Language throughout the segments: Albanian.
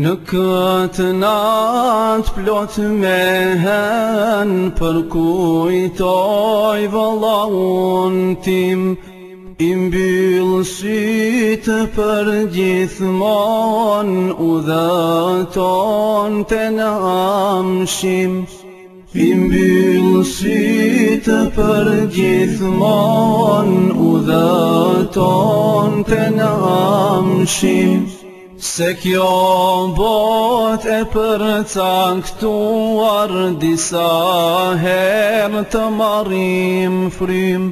Në këtë natë plot me hen për kujtoj vëlla tim I mbilë sytë për gjithmon u dhe ton të në amshim, I mbilë sytë për gjithmon u dhe ton të në amëshim Se kjo bot e për caktuar disa her të marim frim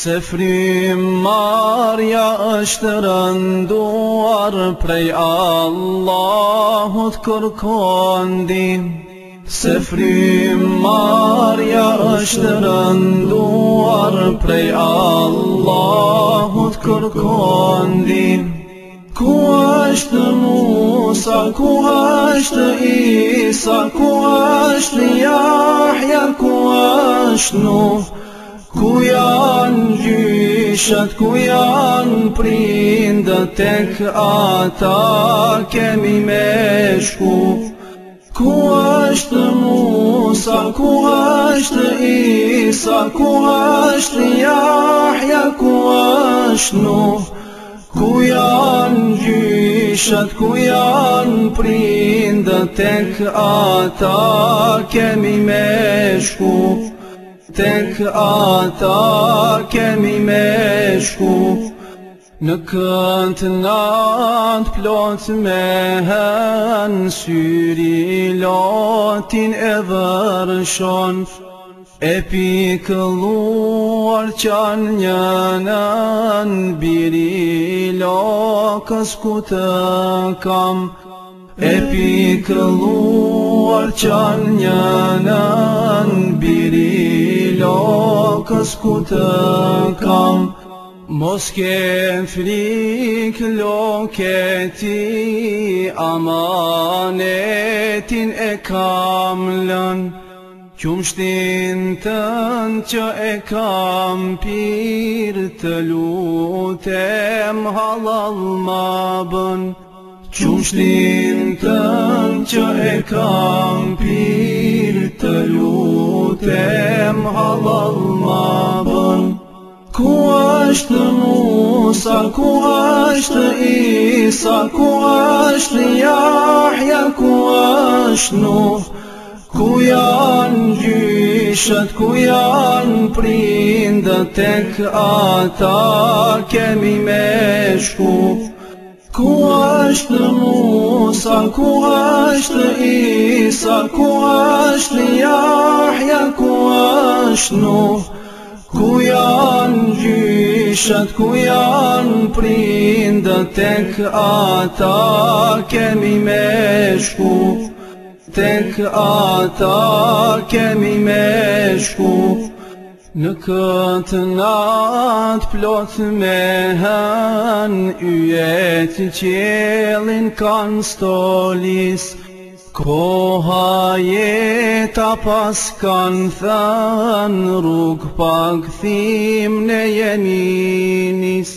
Se frim marja është rënduar prej Allahut kër kondim Se frim marja është rënduar prej Allahut kër Musa ku është Isa ku është Jahja ku është nu Ku janë gjyshat, ku janë prindë, tek ata kemi me shku Ku është Musa, ku është Isa, ku është Jahja, ku është nu Ku janë gjyshat, ku janë prindë, tek ata kemi me shku, tek ata kemi me shku. Në këtë natë plotë me hënë, syri lotin e vërëshon, E pikëlluar qanë një nënë, biri lakës ku të kam E pi këlluar qan një nën Biri lakës ku të kam Mos ke frik loketi Amanetin e kam lën Qum shtin të që e kam pirtë, lutem halal mabën. Qum shtin të që e kam pirtë, lutem halal mabën. Ku ashtë Musa, ku ashtë Isa, ku ashtë Jahja, ku ashtë Nuhë, Ku janë gjyshët, ku janë prindë, tek ata kemi me shku. Ku është Musa, ku është Isa, ku është Jahja, ku është Nuh. Ku janë gjyshët, ku janë prindë, tek ata kemi me shku. Tek ata kemi me shku Në këtë natë plotë me hën Yjetë qëllin kanë stolis Koha jeta pas kanë thën Rukë pak thimë ne jeninis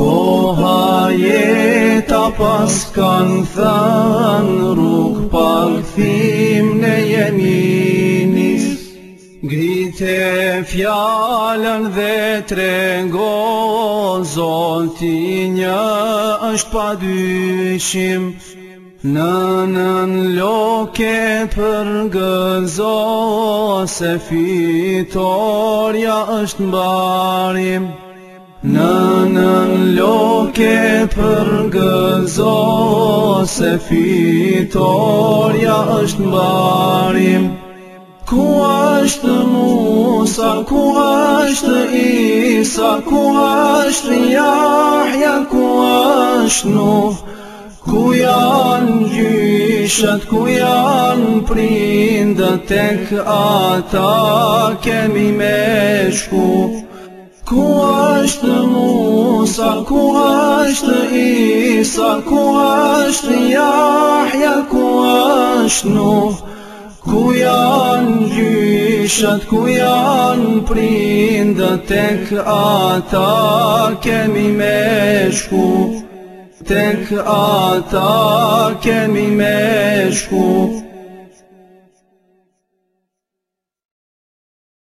Koha jeta pas kanë thanë rrugë parëthim në jeninis Grite fjallën dhe trengo zonti një është pa dyshim Në nën loke për gëzo se fitorja është mbarim Në nën loke për gëzo se fitorja është mbarim Ku është Musa, ku është Isa, ku është Jahja, ku është Nuh Ku janë gjyshët, ku janë prindë, Ku janë tek ata kemi me shku është Musa, ku është Isa, ku është Jahja, ku është Nuh, ku janë gjyshët, ku janë prindë, tek ata kemi me shku, tek ata kemi me shku.